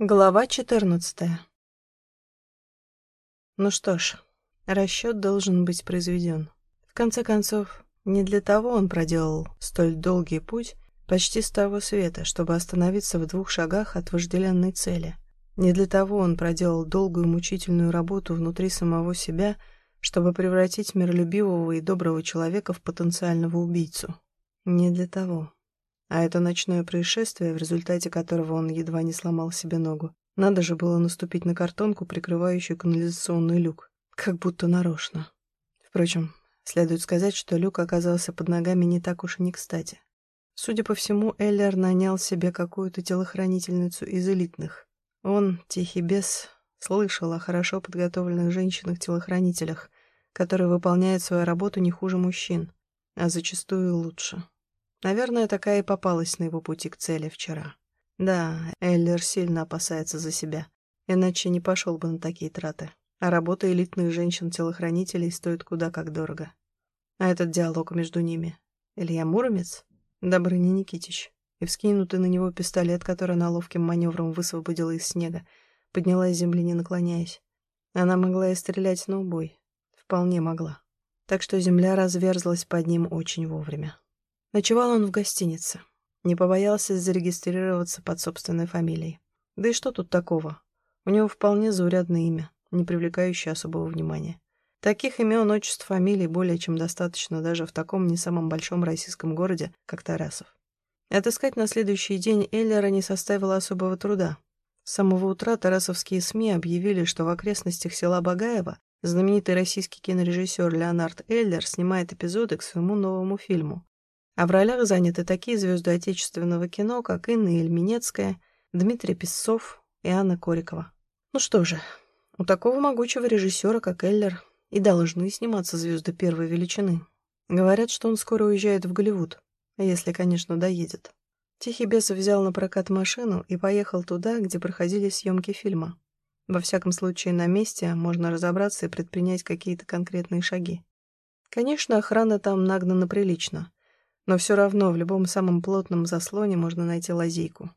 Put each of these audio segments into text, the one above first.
Глава 14 Ну что ж, расчет должен быть произведен. В конце концов, не для того он проделал столь долгий путь почти с того света, чтобы остановиться в двух шагах от вожделенной цели. Не для того он проделал долгую мучительную работу внутри самого себя, чтобы превратить миролюбивого и доброго человека в потенциального убийцу. Не для того. А это ночное происшествие, в результате которого он едва не сломал себе ногу. Надо же было наступить на картонку, прикрывающую канализационный люк. Как будто нарочно. Впрочем, следует сказать, что люк оказался под ногами не так уж и не кстати. Судя по всему, Эллер нанял себе какую-то телохранительницу из элитных. Он, тихий бес, слышал о хорошо подготовленных женщинах-телохранителях, которые выполняют свою работу не хуже мужчин, а зачастую лучше. Наверное, такая и попалась на его пути к цели вчера. Да, Эллер сильно опасается за себя, иначе не пошел бы на такие траты. А работа элитных женщин-телохранителей стоит куда как дорого. А этот диалог между ними. Илья Муромец? Добрыня Никитич. И вскинутый на него пистолет, который она ловким маневром высвободила из снега, подняла с земли, не наклоняясь. Она могла и стрелять на убой. Вполне могла. Так что земля разверзлась под ним очень вовремя. Ночевал он в гостинице. Не побоялся зарегистрироваться под собственной фамилией. Да и что тут такого? У него вполне заурядное имя, не привлекающее особого внимания. Таких имен, отчеств, фамилий более чем достаточно даже в таком не самом большом российском городе, как Тарасов. Отыскать на следующий день Эллера не составило особого труда. С самого утра тарасовские СМИ объявили, что в окрестностях села Багаева знаменитый российский кинорежиссер Леонард Эллер снимает эпизоды к своему новому фильму. А в ролях заняты такие звезды отечественного кино, как Инна Ельминецкая, Дмитрий Песцов и Анна Корикова. Ну что же, у такого могучего режиссера, как Эллер, и должны сниматься звезды первой величины. Говорят, что он скоро уезжает в Голливуд, если, конечно, доедет. Тихий Бесов взял на прокат машину и поехал туда, где проходили съемки фильма. Во всяком случае, на месте можно разобраться и предпринять какие-то конкретные шаги. Конечно, охрана там нагнана прилично. Но все равно в любом самом плотном заслоне можно найти лазейку.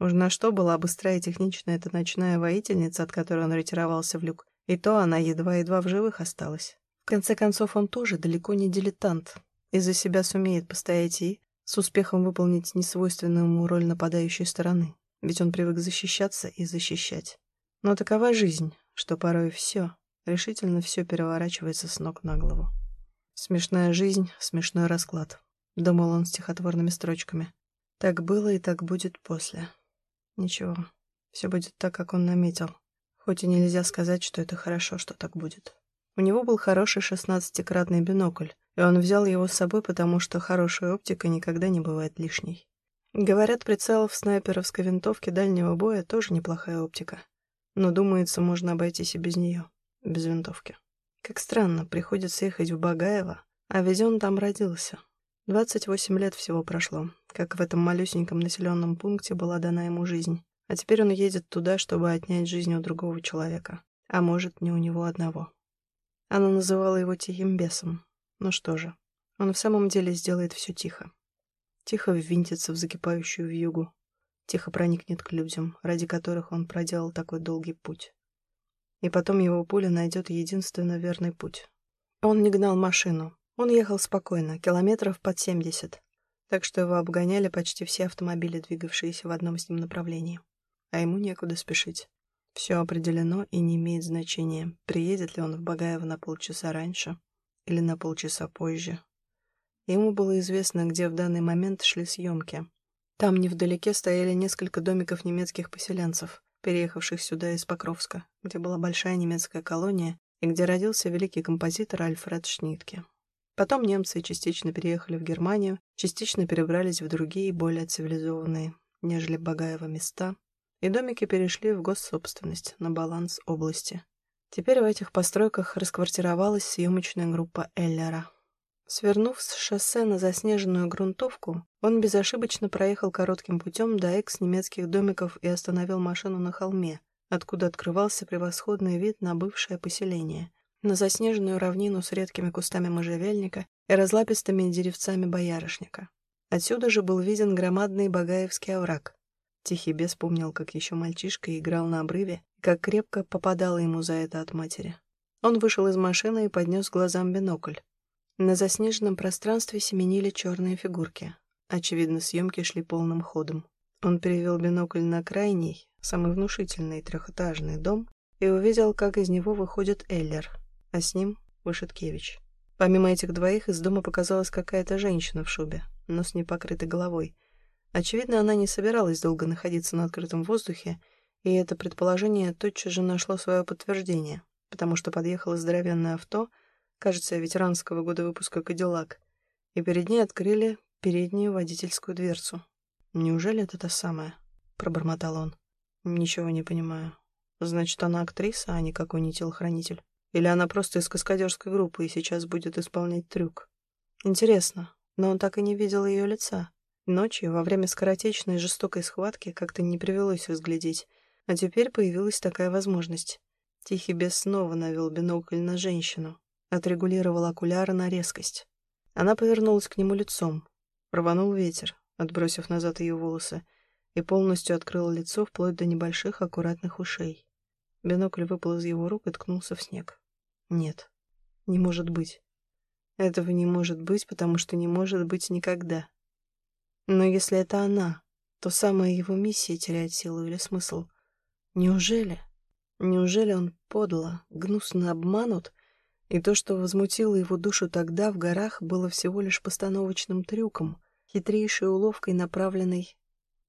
Уж на что была быстрая и техничная эта ночная воительница, от которой он ретировался в люк, и то она едва-едва в живых осталась. В конце концов, он тоже далеко не дилетант, и за себя сумеет постоять и с успехом выполнить несвойственную ему роль нападающей стороны, ведь он привык защищаться и защищать. Но такова жизнь, что порой все, решительно все переворачивается с ног на голову. Смешная жизнь, смешной расклад. — думал он стихотворными строчками. «Так было и так будет после. Ничего, все будет так, как он наметил. Хоть и нельзя сказать, что это хорошо, что так будет. У него был хороший шестнадцатикратный бинокль, и он взял его с собой, потому что хорошая оптика никогда не бывает лишней. Говорят, прицел в снайперовской винтовке дальнего боя тоже неплохая оптика. Но, думается, можно обойтись и без нее, без винтовки. Как странно, приходится ехать в Багаево, а ведь он там родился. 28 лет всего прошло, как в этом малюсеньком населенном пункте была дана ему жизнь. А теперь он едет туда, чтобы отнять жизнь у другого человека. А может, не у него одного. Она называла его тихим бесом. Ну что же, он в самом деле сделает все тихо. Тихо ввинтится в закипающую вьюгу. Тихо проникнет к людям, ради которых он проделал такой долгий путь. И потом его пуля найдет единственно верный путь. Он не гнал машину, он ехал спокойно, километров под 70, так что его обгоняли почти все автомобили, двигавшиеся в одном с ним направлении. А ему некуда спешить. Все определено и не имеет значения, приедет ли он в Багаево на полчаса раньше или на полчаса позже. Ему было известно, где в данный момент шли съемки. Там невдалеке стояли несколько домиков немецких поселенцев, переехавших сюда из Покровска, где была большая немецкая колония и где родился великий композитор Альфред Шнитке. Потом немцы частично переехали в Германию, частично перебрались в другие, более цивилизованные, нежели Багаева места, и домики перешли в госсобственность на баланс области. Теперь в этих постройках расквартировалась съемочная группа Эллера. Свернув с шоссе на заснеженную грунтовку, он безошибочно проехал коротким путем до экс-немецких домиков и остановил машину на холме, откуда открывался превосходный вид на бывшее поселение — на заснеженную равнину с редкими кустами можжевельника и разлапистыми деревцами боярышника. Отсюда же был виден громадный Багаевский овраг. Тихий бес помнил, как еще мальчишка играл на обрыве, и как крепко попадало ему за это от матери. Он вышел из машины и поднес глазам бинокль. На заснеженном пространстве семенили черные фигурки. Очевидно, съемки шли полным ходом. Он перевел бинокль на крайний, самый внушительный трехэтажный дом и увидел, как из него выходит Эллер, а с ним Вышиткевич. Помимо этих двоих из дома показалась какая-то женщина в шубе, но с непокрытой головой. Очевидно, она не собиралась долго находиться на открытом воздухе, и это предположение тотчас же нашло свое подтверждение, потому что подъехало здоровенное авто, кажется, ветеранского года выпуска «Кадиллак», и перед ней открыли переднюю водительскую дверцу. «Неужели это та самая?» — пробормотал он. «Ничего не понимаю. Значит, она актриса, а не какой-нибудь телохранитель. Или она просто из каскадерской группы и сейчас будет исполнять трюк. Интересно, но он так и не видел ее лица. Ночью, во время скоротечной жестокой схватки, как-то не привелось разглядеть, а теперь появилась такая возможность. Тихий бес снова навел бинокль на женщину, отрегулировал окуляры на резкость. Она повернулась к нему лицом. Рванул ветер, отбросив назад ее волосы, и полностью открыл лицо вплоть до небольших аккуратных ушей. Бинокль выпал из его рук и ткнулся в снег. Нет, не может быть. Этого не может быть, потому что не может быть никогда. Но если это она, то самая его миссия теряет силу или смысл. Неужели? Неужели он подло, гнусно обманут, и то, что возмутило его душу тогда в горах, было всего лишь постановочным трюком, хитрейшей уловкой, направленной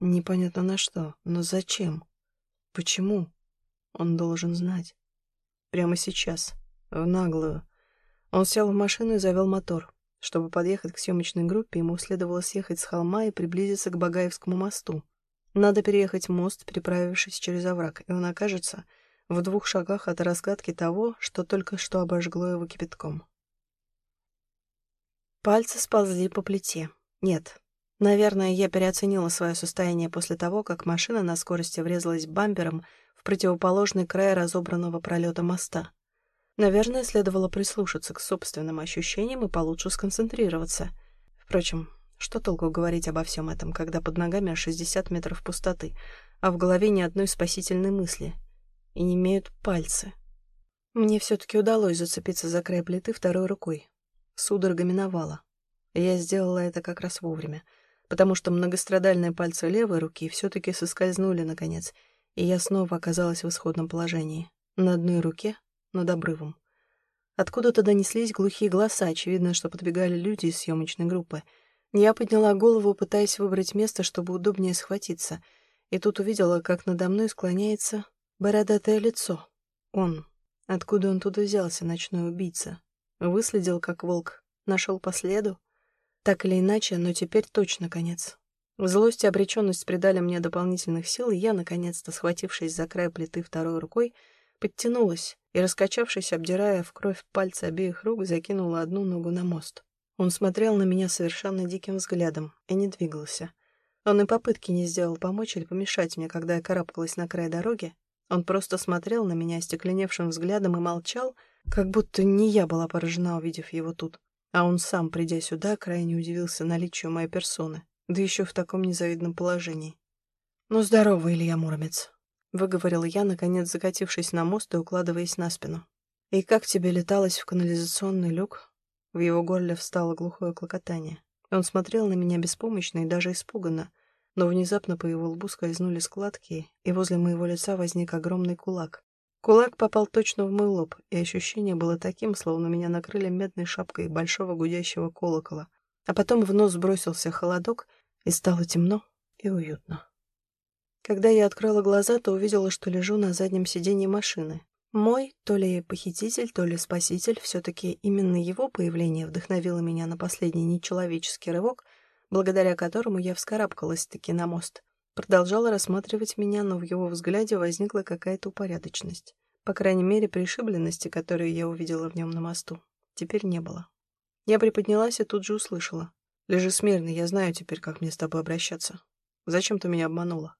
непонятно на что, но зачем? Почему? Он должен знать. Прямо сейчас, в наглую. Он сел в машину и завел мотор. Чтобы подъехать к съемочной группе, ему следовало съехать с холма и приблизиться к Багаевскому мосту. Надо переехать мост, переправившись через овраг, и он окажется в двух шагах от разгадки того, что только что обожгло его кипятком. Пальцы сползли по плите. Нет. Наверное, я переоценила свое состояние после того, как машина на скорости врезалась бампером в противоположный край разобранного пролета моста. Наверное, следовало прислушаться к собственным ощущениям и получше сконцентрироваться. Впрочем, что толку говорить обо всем этом, когда под ногами 60 метров пустоты, а в голове ни одной спасительной мысли? И не имеют пальцы. Мне все-таки удалось зацепиться за край плиты второй рукой. Судорога миновала. Я сделала это как раз вовремя, потому что многострадальные пальцы левой руки все-таки соскользнули, наконец, и я снова оказалась в исходном положении. На одной руке, над обрывом. Откуда-то донеслись глухие голоса, очевидно, что подбегали люди из съемочной группы. Я подняла голову, пытаясь выбрать место, чтобы удобнее схватиться, и тут увидела, как надо мной склоняется бородатое лицо. Он. Откуда он туда взялся, ночной убийца? Выследил, как волк, нашел по следу? Так или иначе, но теперь точно конец. Злость и обреченность придали мне дополнительных сил, и я, наконец-то, схватившись за край плиты второй рукой, подтянулась и, раскачавшись, обдирая в кровь пальцы обеих рук, закинула одну ногу на мост. Он смотрел на меня совершенно диким взглядом и не двигался. Он и попытки не сделал помочь или помешать мне, когда я карабкалась на край дороги. Он просто смотрел на меня остекленевшим взглядом и молчал, как будто не я была поражена, увидев его тут. А он сам, придя сюда, крайне удивился наличию моей персоны да еще в таком незавидном положении. «Ну, здорово, Илья Муромец», — выговорила я, наконец закатившись на мост и укладываясь на спину. «И как тебе леталось в канализационный люк?» В его горле встало глухое клокотание. Он смотрел на меня беспомощно и даже испуганно, но внезапно по его лбу скользнули складки, и возле моего лица возник огромный кулак. Кулак попал точно в мой лоб, и ощущение было таким, словно меня накрыли медной шапкой большого гудящего колокола. А потом в нос бросился холодок, и стало темно и уютно. Когда я открыла глаза, то увидела, что лежу на заднем сиденье машины. Мой, то ли похититель, то ли спаситель, все-таки именно его появление вдохновило меня на последний нечеловеческий рывок, благодаря которому я вскарабкалась-таки на мост. Продолжала рассматривать меня, но в его взгляде возникла какая-то упорядоченность. По крайней мере, пришибленности, которую я увидела в нем на мосту, теперь не было. Я приподнялась и тут же услышала. Лежи смирно, я знаю теперь, как мне с тобой обращаться. Зачем ты меня обманула?»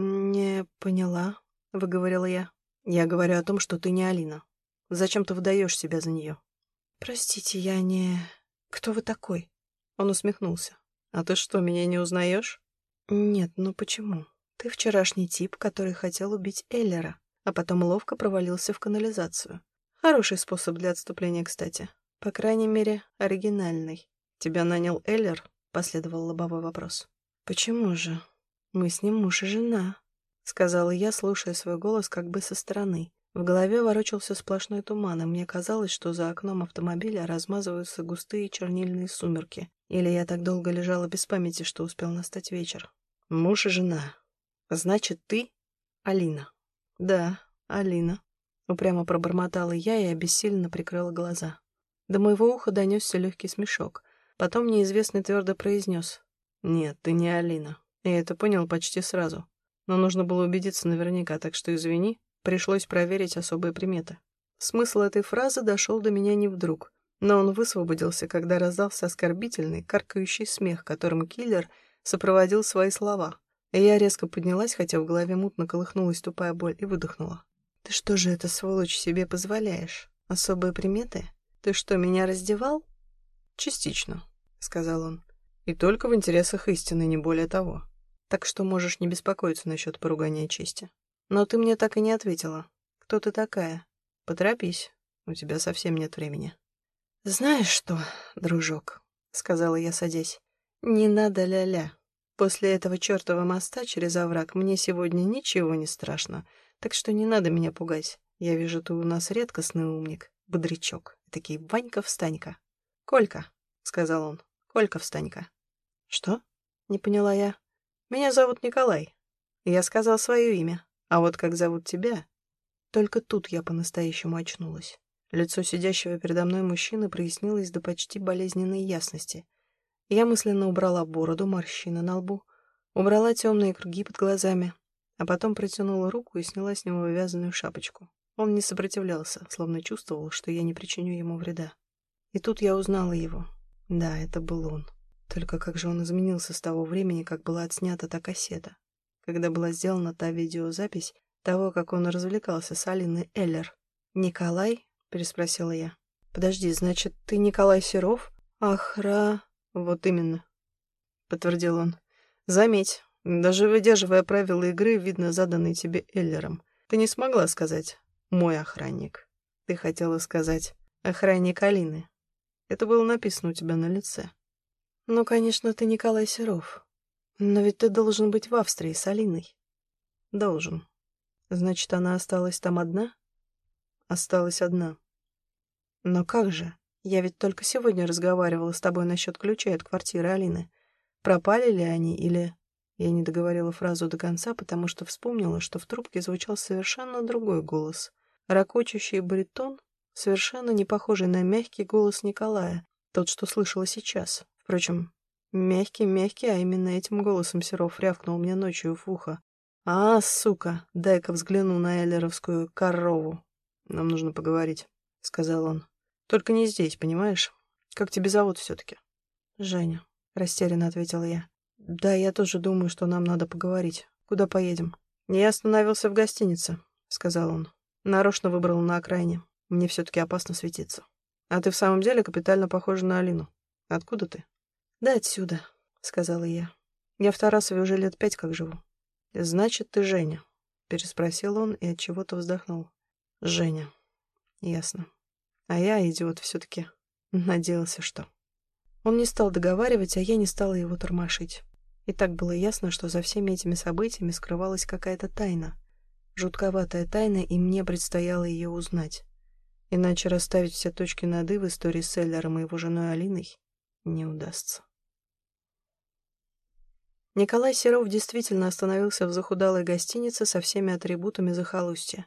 «Не поняла», — выговорила я. «Я говорю о том, что ты не Алина. Зачем ты выдаешь себя за нее?» «Простите, я не... Кто вы такой?» Он усмехнулся. «А ты что, меня не узнаешь?» «Нет, ну почему? Ты вчерашний тип, который хотел убить Эллера, а потом ловко провалился в канализацию. Хороший способ для отступления, кстати. По крайней мере, оригинальный. Тебя нанял Эллер? Последовал лобовой вопрос. Почему же? Мы с ним муж и жена, сказала я, слушая свой голос как бы со стороны. В голове ворочался сплошной туман, и мне казалось, что за окном автомобиля размазываются густые чернильные сумерки. Или я так долго лежала без памяти, что успел настать вечер. Муж и жена. Значит, ты Алина. Да, Алина. Упрямо пробормотала я и обессиленно прикрыла глаза. До моего уха донесся легкий смешок. Потом неизвестный твердо произнес. «Нет, ты не Алина. Я это понял почти сразу. Но нужно было убедиться наверняка, так что извини, Пришлось проверить особые приметы. Смысл этой фразы дошел до меня не вдруг, но он высвободился, когда раздался оскорбительный, каркающий смех, которым киллер сопроводил свои слова. Я резко поднялась, хотя в голове мутно колыхнулась тупая боль, и выдохнула. «Ты что же это, сволочь, себе позволяешь? Особые приметы? Ты что, меня раздевал?» «Частично», — сказал он. «И только в интересах истины, не более того. Так что можешь не беспокоиться насчет поругания чести». Но ты мне так и не ответила. Кто ты такая? Поторопись, у тебя совсем нет времени. Знаешь что, дружок, сказала я, садясь, не надо ля-ля. После этого чертова моста через овраг мне сегодня ничего не страшно, так что не надо меня пугать. Я вижу, ты у нас редкостный умник, бодрячок, такие Ванька-встанька. Колька, сказал он, Колька-встанька. Что? Не поняла я. Меня зовут Николай. Я сказал свое имя. А вот как зовут тебя? Только тут я по-настоящему очнулась. Лицо сидящего передо мной мужчины прояснилось до почти болезненной ясности. Я мысленно убрала бороду, морщины на лбу, убрала темные круги под глазами, а потом протянула руку и сняла с него вязаную шапочку. Он не сопротивлялся, словно чувствовал, что я не причиню ему вреда. И тут я узнала его. Да, это был он. Только как же он изменился с того времени, как была отснята та кассета когда была сделана та видеозапись того, как он развлекался с Алиной Эллер. «Николай?» — переспросила я. «Подожди, значит, ты Николай Серов?» «Ах, «Вот именно», — подтвердил он. «Заметь, даже выдерживая правила игры, видно заданные тебе Эллером, ты не смогла сказать «мой охранник». Ты хотела сказать «охранник Алины». Это было написано у тебя на лице. «Ну, конечно, ты Николай Серов», но ведь ты должен быть в Австрии с Алиной. Должен. Значит, она осталась там одна? Осталась одна. Но как же? Я ведь только сегодня разговаривала с тобой насчет ключей от квартиры Алины. Пропали ли они или... Я не договорила фразу до конца, потому что вспомнила, что в трубке звучал совершенно другой голос. Рокочущий баритон, совершенно не похожий на мягкий голос Николая, тот, что слышала сейчас. Впрочем, Мягкий-мягкий, а именно этим голосом Серов рявкнул мне ночью в ухо. «А, сука, дай-ка взгляну на эллеровскую корову. Нам нужно поговорить», — сказал он. «Только не здесь, понимаешь? Как тебя зовут все-таки?» «Женя», — растерянно ответила я. «Да, я тоже думаю, что нам надо поговорить. Куда поедем?» «Я остановился в гостинице», — сказал он. «Нарочно выбрал на окраине. Мне все-таки опасно светиться. А ты в самом деле капитально похожа на Алину. Откуда ты?» «Да отсюда», — сказала я. «Я в Тарасове уже лет пять как живу». «Значит, ты Женя?» — переспросил он и от чего то вздохнул. «Женя. Ясно. А я, идиот, все-таки надеялся, что...» Он не стал договаривать, а я не стала его тормошить. И так было ясно, что за всеми этими событиями скрывалась какая-то тайна. Жутковатая тайна, и мне предстояло ее узнать. Иначе расставить все точки над «и» в истории с Эллером и его женой Алиной не удастся. Николай Серов действительно остановился в захудалой гостинице со всеми атрибутами захолустья.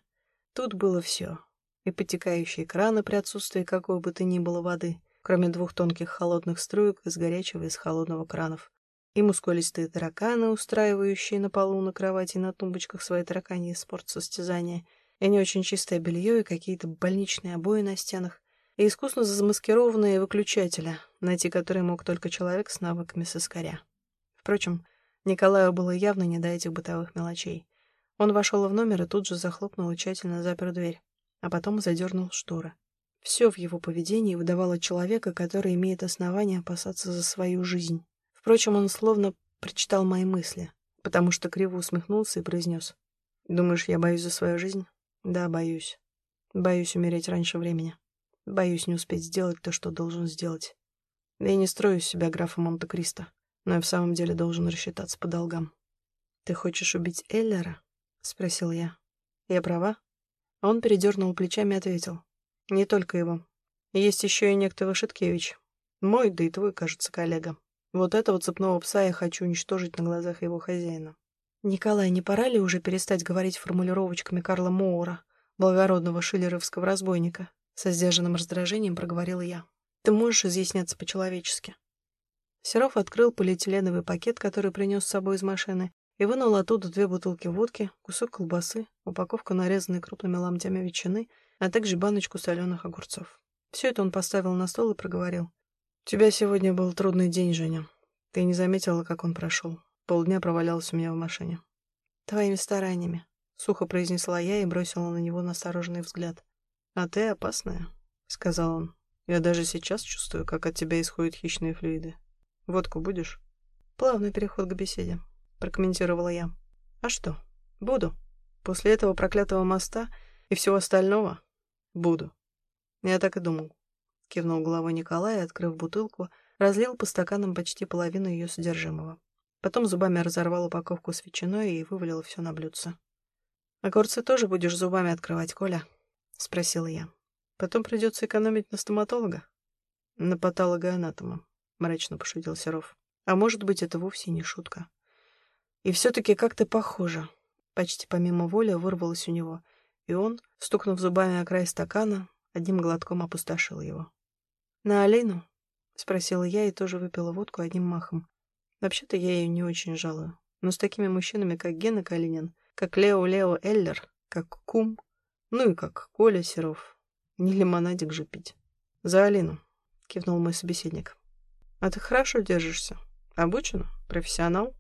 Тут было все. И потекающие краны при отсутствии какой бы то ни было воды, кроме двух тонких холодных струек из горячего и из холодного кранов, и мускулистые тараканы, устраивающие на полу на кровати и на тумбочках свои тараканьи спортсостязания, и не очень чистое белье, и какие-то больничные обои на стенах, и искусно замаскированные выключателя, найти которые мог только человек с навыками соскаря. Впрочем, Николаю было явно не до этих бытовых мелочей. Он вошел в номер и тут же захлопнул и тщательно запер дверь, а потом задернул шторы. Все в его поведении выдавало человека, который имеет основания опасаться за свою жизнь. Впрочем, он словно прочитал мои мысли. потому что криво усмехнулся и произнес. «Думаешь, я боюсь за свою жизнь?» «Да, боюсь. Боюсь умереть раньше времени. Боюсь не успеть сделать то, что должен сделать. Я не строю себя графа Монте-Кристо, но я в самом деле должен рассчитаться по долгам». «Ты хочешь убить Эллера?» — спросил я. «Я права?» Он передернул плечами и ответил. «Не только его. Есть еще и некто Вашиткевич. Мой, да и твой, кажется, коллега. Вот этого цепного пса я хочу уничтожить на глазах его хозяина. Николай, не пора ли уже перестать говорить формулировочками Карла Моура, благородного шиллеровского разбойника? Со сдержанным раздражением проговорила я. Ты можешь изъясняться по-человечески. Серов открыл полиэтиленовый пакет, который принес с собой из машины, и вынул оттуда две бутылки водки, кусок колбасы, упаковку нарезанной крупными ломтями ветчины, а также баночку соленых огурцов. Все это он поставил на стол и проговорил. «У тебя сегодня был трудный день, Женя. Ты не заметила, как он прошел. Полдня провалялся у меня в машине». «Твоими стараниями», — сухо произнесла я и бросила на него настороженный взгляд. «А ты опасная», — сказал он. «Я даже сейчас чувствую, как от тебя исходят хищные флюиды. Водку будешь?» «Плавный переход к беседе», — прокомментировала я. «А что? Буду. После этого проклятого моста и всего остального буду». Я так и думал. Кивнул головой Николай, открыв бутылку, разлил по стаканам почти половину ее содержимого. Потом зубами разорвал упаковку с ветчиной и вывалил все на блюдце. «Огурцы тоже будешь зубами открывать, Коля?» — спросила я. «Потом придется экономить на стоматолога?» «На патолога-анатома», — мрачно пошутил Серов. «А может быть, это вовсе не шутка. И все-таки как-то похоже». Почти помимо воли вырвалось у него, и он, стукнув зубами о край стакана, одним глотком опустошил его. «На Алину?» — спросила я и тоже выпила водку одним махом. Вообще-то я ее не очень жалую. Но с такими мужчинами, как Гена Калинин, как Лео Лео Эллер, как Кум, ну и как Коля Серов. Не лимонадик же пить. «За Алину», — кивнул мой собеседник. «А ты хорошо держишься. Обучена? Профессионал?»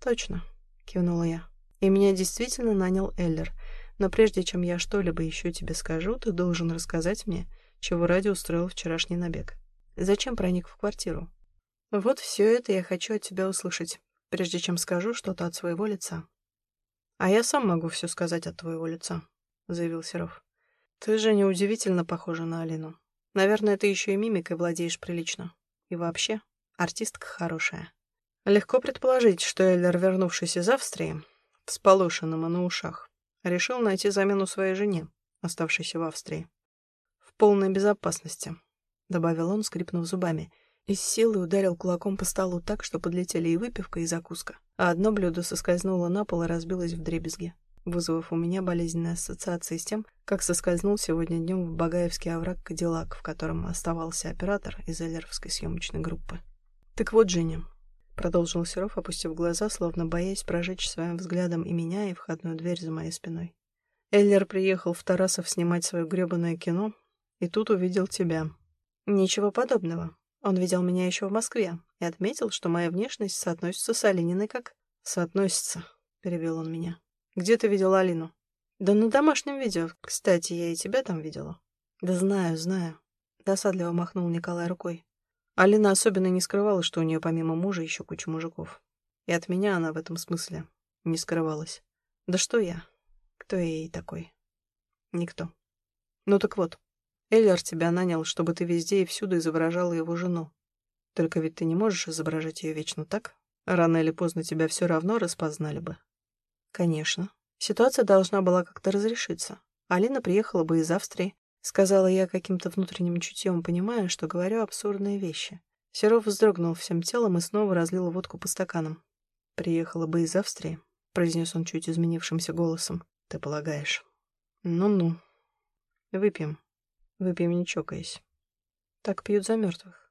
«Точно», — кивнула я. «И меня действительно нанял Эллер. Но прежде чем я что-либо еще тебе скажу, ты должен рассказать мне, чего ради устроил вчерашний набег. Зачем проник в квартиру? Вот все это я хочу от тебя услышать, прежде чем скажу что-то от своего лица. А я сам могу все сказать от твоего лица, заявил Серов. Ты же неудивительно похожа на Алину. Наверное, ты еще и мимикой владеешь прилично. И вообще, артистка хорошая. Легко предположить, что Эллер, вернувшись из Австрии, всполошенным и на ушах, решил найти замену своей жене, оставшейся в Австрии полной безопасности», — добавил он, скрипнув зубами, и с силой ударил кулаком по столу так, что подлетели и выпивка, и закуска, а одно блюдо соскользнуло на пол и разбилось в дребезги, вызвав у меня болезненные ассоциации с тем, как соскользнул сегодня днем в Багаевский овраг Кадиллак, в котором оставался оператор из эллеровской съемочной группы. «Так вот, Женя», — продолжил Серов, опустив глаза, словно боясь прожечь своим взглядом и меня, и входную дверь за моей спиной. Эллер приехал в Тарасов снимать свое гребаное кино, и тут увидел тебя. Ничего подобного. Он видел меня еще в Москве и отметил, что моя внешность соотносится с Алининой как... «Соотносится», — перевел он меня. «Где ты видел Алину?» «Да на домашнем видео. Кстати, я и тебя там видела». «Да знаю, знаю», — досадливо махнул Николай рукой. Алина особенно не скрывала, что у нее помимо мужа еще куча мужиков. И от меня она в этом смысле не скрывалась. Да что я? Кто я ей такой? Никто. Ну так вот, Эллер тебя нанял, чтобы ты везде и всюду изображала его жену. Только ведь ты не можешь изображать ее вечно так. Рано или поздно тебя все равно распознали бы. Конечно. Ситуация должна была как-то разрешиться. Алина приехала бы из Австрии. Сказала я каким-то внутренним чутьем, понимая, что говорю абсурдные вещи. Серов вздрогнул всем телом и снова разлил водку по стаканам. «Приехала бы из Австрии», — произнес он чуть изменившимся голосом. «Ты полагаешь?» «Ну-ну. Выпьем». Выпьем, не чокаясь. Так пьют за мертвых.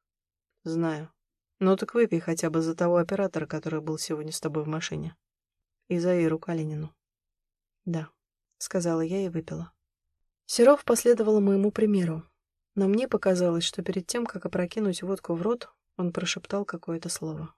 Знаю. Ну так выпей хотя бы за того оператора, который был сегодня с тобой в машине. И за Иру Калинину. Да, сказала я и выпила. Серов последовал моему примеру, но мне показалось, что перед тем, как опрокинуть водку в рот, он прошептал какое-то слово.